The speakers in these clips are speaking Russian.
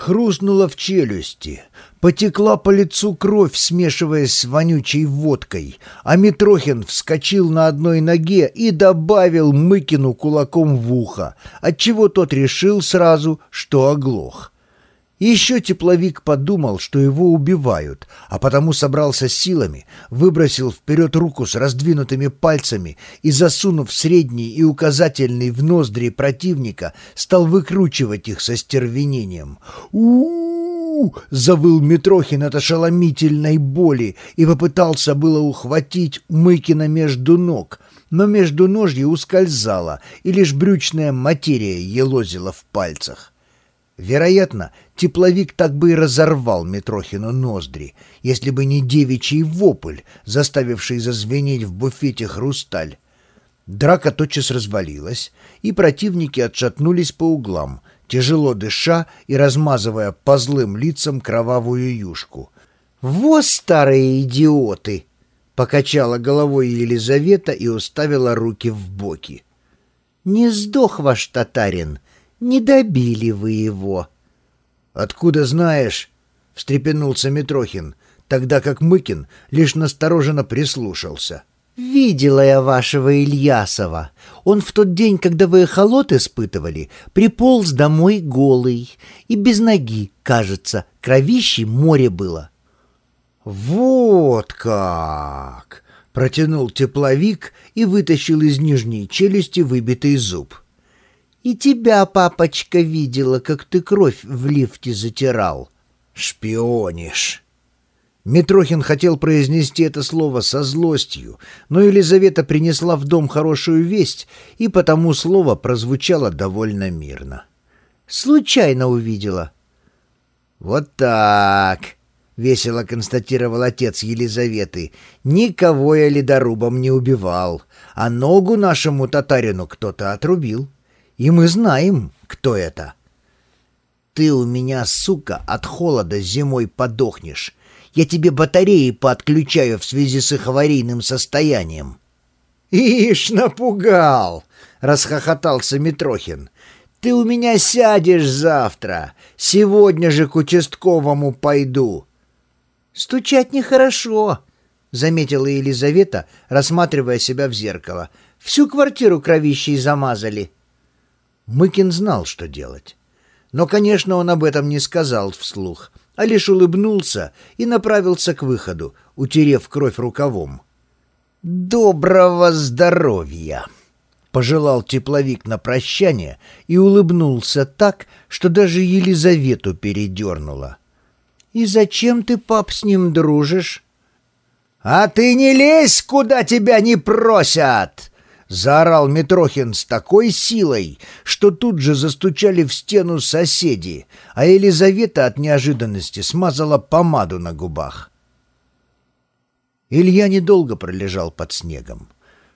хрустнула в челюсти, потекла по лицу кровь, смешиваясь с вонючей водкой, а Митрохин вскочил на одной ноге и добавил Мыкину кулаком в ухо, отчего тот решил сразу, что оглох. Еще тепловик подумал, что его убивают, а потому собрался силами, выбросил вперед руку с раздвинутыми пальцами и, засунув средний и указательный в ноздри противника, стал выкручивать их со стервенением. у, завыл Митрохин от ошеломительной боли и попытался было ухватить Мыкина между ног, но между ножье ускользало, и лишь брючная материя елозила в пальцах. Вероятно, тепловик так бы и разорвал Митрохину ноздри, если бы не девичий вопль, заставивший зазвенеть в буфете хрусталь. Драка тотчас развалилась, и противники отшатнулись по углам, тяжело дыша и размазывая по злым лицам кровавую юшку. «Во, старые идиоты!» — покачала головой Елизавета и уставила руки в боки. «Не сдох ваш татарин!» Не добили вы его. Откуда знаешь? встрепенулся Митрохин, тогда как Мыкин лишь настороженно прислушался. «Видела я вашего Ильясова. Он в тот день, когда вы холод испытывали, приполз домой голый и без ноги, кажется, кровищей море было». «Вот как!» — протянул тепловик и вытащил из нижней челюсти выбитый зуб. И тебя, папочка, видела, как ты кровь в лифте затирал. Шпионишь. Митрохин хотел произнести это слово со злостью, но Елизавета принесла в дом хорошую весть, и потому слово прозвучало довольно мирно. «Случайно увидела». «Вот так», — весело констатировал отец Елизаветы. «Никого я ледорубом не убивал, а ногу нашему татарину кто-то отрубил» и мы знаем, кто это. Ты у меня, сука, от холода зимой подохнешь. Я тебе батареи подключаю в связи с их аварийным состоянием». «Ишь, напугал!» — расхохотался Митрохин. «Ты у меня сядешь завтра. Сегодня же к участковому пойду». «Стучать нехорошо», — заметила Елизавета, рассматривая себя в зеркало. «Всю квартиру кровищей замазали». Мыкин знал, что делать. Но, конечно, он об этом не сказал вслух, а лишь улыбнулся и направился к выходу, утерев кровь рукавом. «Доброго здоровья!» — пожелал тепловик на прощание и улыбнулся так, что даже Елизавету передернула. «И зачем ты, пап, с ним дружишь?» «А ты не лезь, куда тебя не просят!» Заорал Митрохин с такой силой, что тут же застучали в стену соседи, а Елизавета от неожиданности смазала помаду на губах. Илья недолго пролежал под снегом.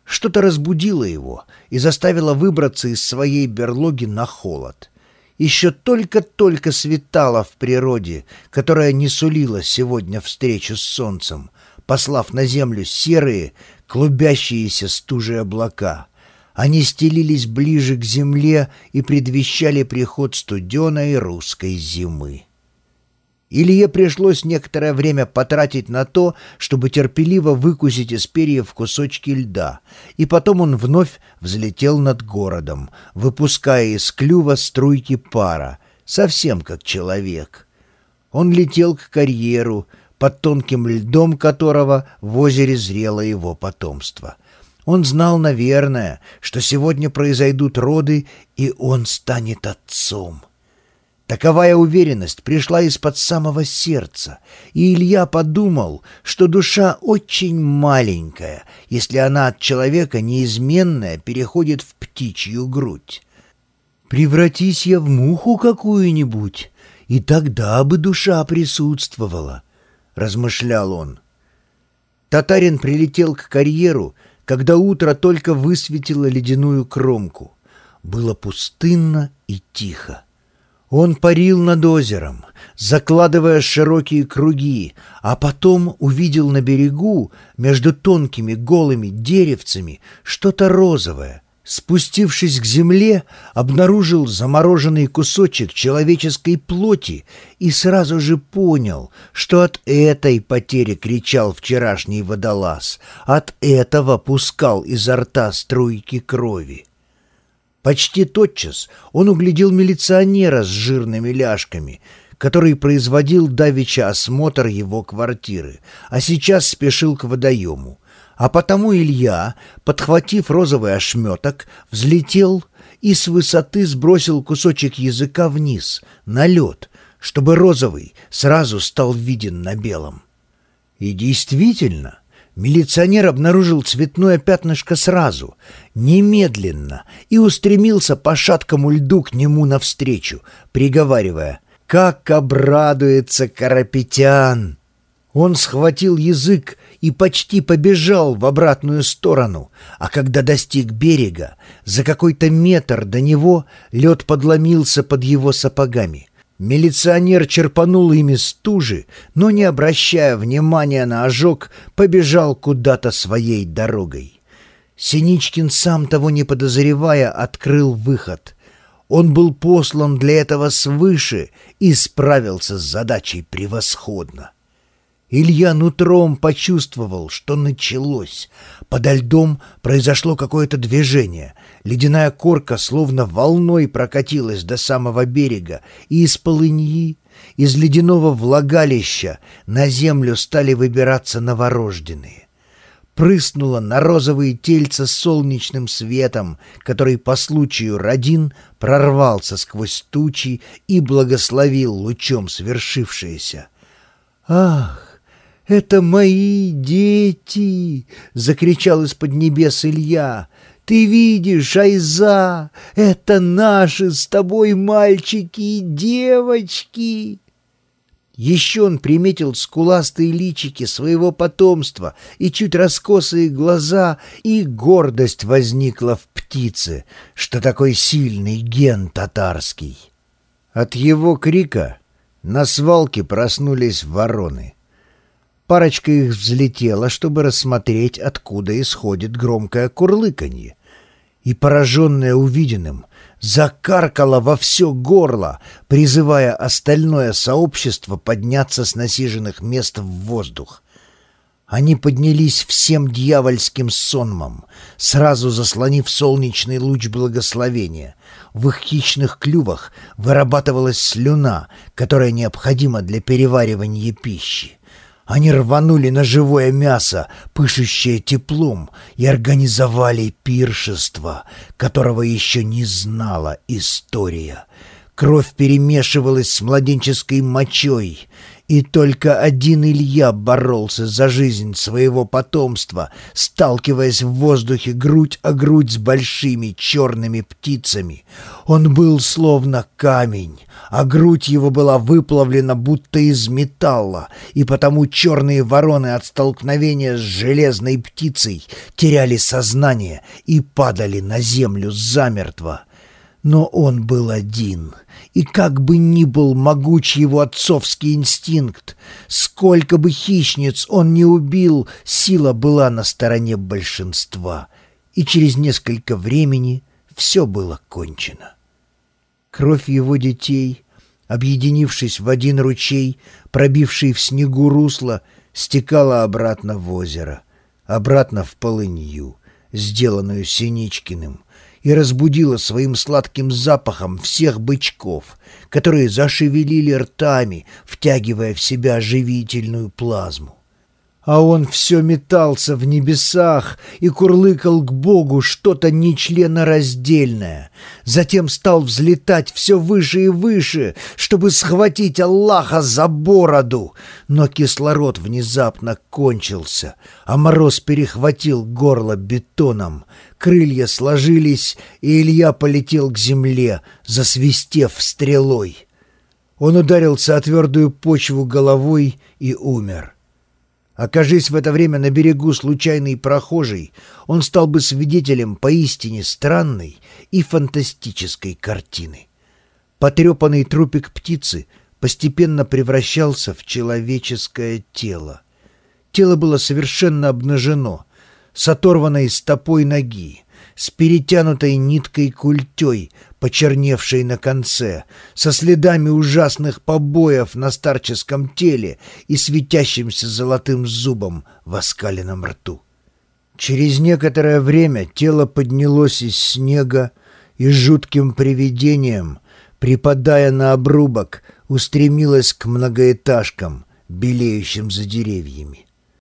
Что-то разбудило его и заставило выбраться из своей берлоги на холод. Еще только-только светало в природе, которая не сулила сегодня встречу с солнцем, послав на землю серые, клубящиеся стужи облака. Они стелились ближе к земле и предвещали приход студеной русской зимы. Илье пришлось некоторое время потратить на то, чтобы терпеливо выкусить из перьев кусочки льда, и потом он вновь взлетел над городом, выпуская из клюва струйки пара, совсем как человек. Он летел к карьеру, под тонким льдом которого в озере зрело его потомство. Он знал, наверное, что сегодня произойдут роды, и он станет отцом. Таковая уверенность пришла из-под самого сердца, и Илья подумал, что душа очень маленькая, если она от человека неизменная переходит в птичью грудь. «Превратись я в муху какую-нибудь, и тогда бы душа присутствовала», — размышлял он. Татарин прилетел к карьеру, когда утро только высветило ледяную кромку. Было пустынно и тихо. Он парил над озером, закладывая широкие круги, а потом увидел на берегу, между тонкими голыми деревцами, что-то розовое, Спустившись к земле, обнаружил замороженный кусочек человеческой плоти и сразу же понял, что от этой потери кричал вчерашний водолаз, от этого пускал изо рта струйки крови. Почти тотчас он углядел милиционера с жирными ляжками, который производил давеча осмотр его квартиры, а сейчас спешил к водоему. А потому Илья, подхватив розовый ошметок, взлетел и с высоты сбросил кусочек языка вниз, на лед, чтобы розовый сразу стал виден на белом. И действительно, милиционер обнаружил цветное пятнышко сразу, немедленно, и устремился по шаткому льду к нему навстречу, приговаривая «Как обрадуется Карапетян!» Он схватил язык и почти побежал в обратную сторону, а когда достиг берега, за какой-то метр до него лед подломился под его сапогами. Милиционер черпанул ими стужи, но, не обращая внимания на ожог, побежал куда-то своей дорогой. Синичкин, сам того не подозревая, открыл выход. Он был послан для этого свыше и справился с задачей превосходно. Илья нутром почувствовал, что началось. Подо льдом произошло какое-то движение. Ледяная корка словно волной прокатилась до самого берега, и из полыньи, из ледяного влагалища на землю стали выбираться новорожденные. Прыснуло на розовые тельца солнечным светом, который по случаю родин прорвался сквозь тучи и благословил лучом свершившееся. «Ах!» «Это мои дети!» — закричал из-под небес Илья. «Ты видишь, Айза, это наши с тобой мальчики и девочки!» Еще он приметил скуластые личики своего потомства и чуть раскосые глаза, и гордость возникла в птице, что такой сильный ген татарский. От его крика на свалке проснулись вороны. Парочка их взлетела, чтобы рассмотреть, откуда исходит громкое курлыканье. И, пораженная увиденным, закаркала во все горло, призывая остальное сообщество подняться с насиженных мест в воздух. Они поднялись всем дьявольским сонмом, сразу заслонив солнечный луч благословения. В их хищных клювах вырабатывалась слюна, которая необходима для переваривания пищи. Они рванули на живое мясо, пышущее теплом, и организовали пиршество, которого еще не знала история. Кровь перемешивалась с младенческой мочой, и только один Илья боролся за жизнь своего потомства, сталкиваясь в воздухе грудь о грудь с большими черными птицами. Он был словно камень, а грудь его была выплавлена будто из металла, и потому черные вороны от столкновения с железной птицей теряли сознание и падали на землю замертво. Но он был один, и как бы ни был могуч его отцовский инстинкт, сколько бы хищниц он не убил, сила была на стороне большинства, и через несколько времени все было кончено. Кровь его детей, объединившись в один ручей, пробивший в снегу русло, стекала обратно в озеро, обратно в полынью, сделанную Синичкиным, и разбудила своим сладким запахом всех бычков, которые зашевелили ртами, втягивая в себя живительную плазму. А он все метался в небесах и курлыкал к Богу что-то нечленораздельное. Затем стал взлетать все выше и выше, чтобы схватить Аллаха за бороду. Но кислород внезапно кончился, а мороз перехватил горло бетоном. Крылья сложились, и Илья полетел к земле, засвистев стрелой. Он ударился о твердую почву головой и умер. Окажись в это время на берегу случайный прохожий, он стал бы свидетелем поистине странной и фантастической картины. Потрепанный трупик птицы постепенно превращался в человеческое тело. Тело было совершенно обнажено, с оторванной стопой ноги. С перетянутой ниткой культей, почерневшей на конце, со следами ужасных побоев на старческом теле и светящимся золотым зубом в оскаленном рту. Через некоторое время тело поднялось из снега и жутким привидением, припадая на обрубок, устремилось к многоэтажкам, белеющим за деревьями.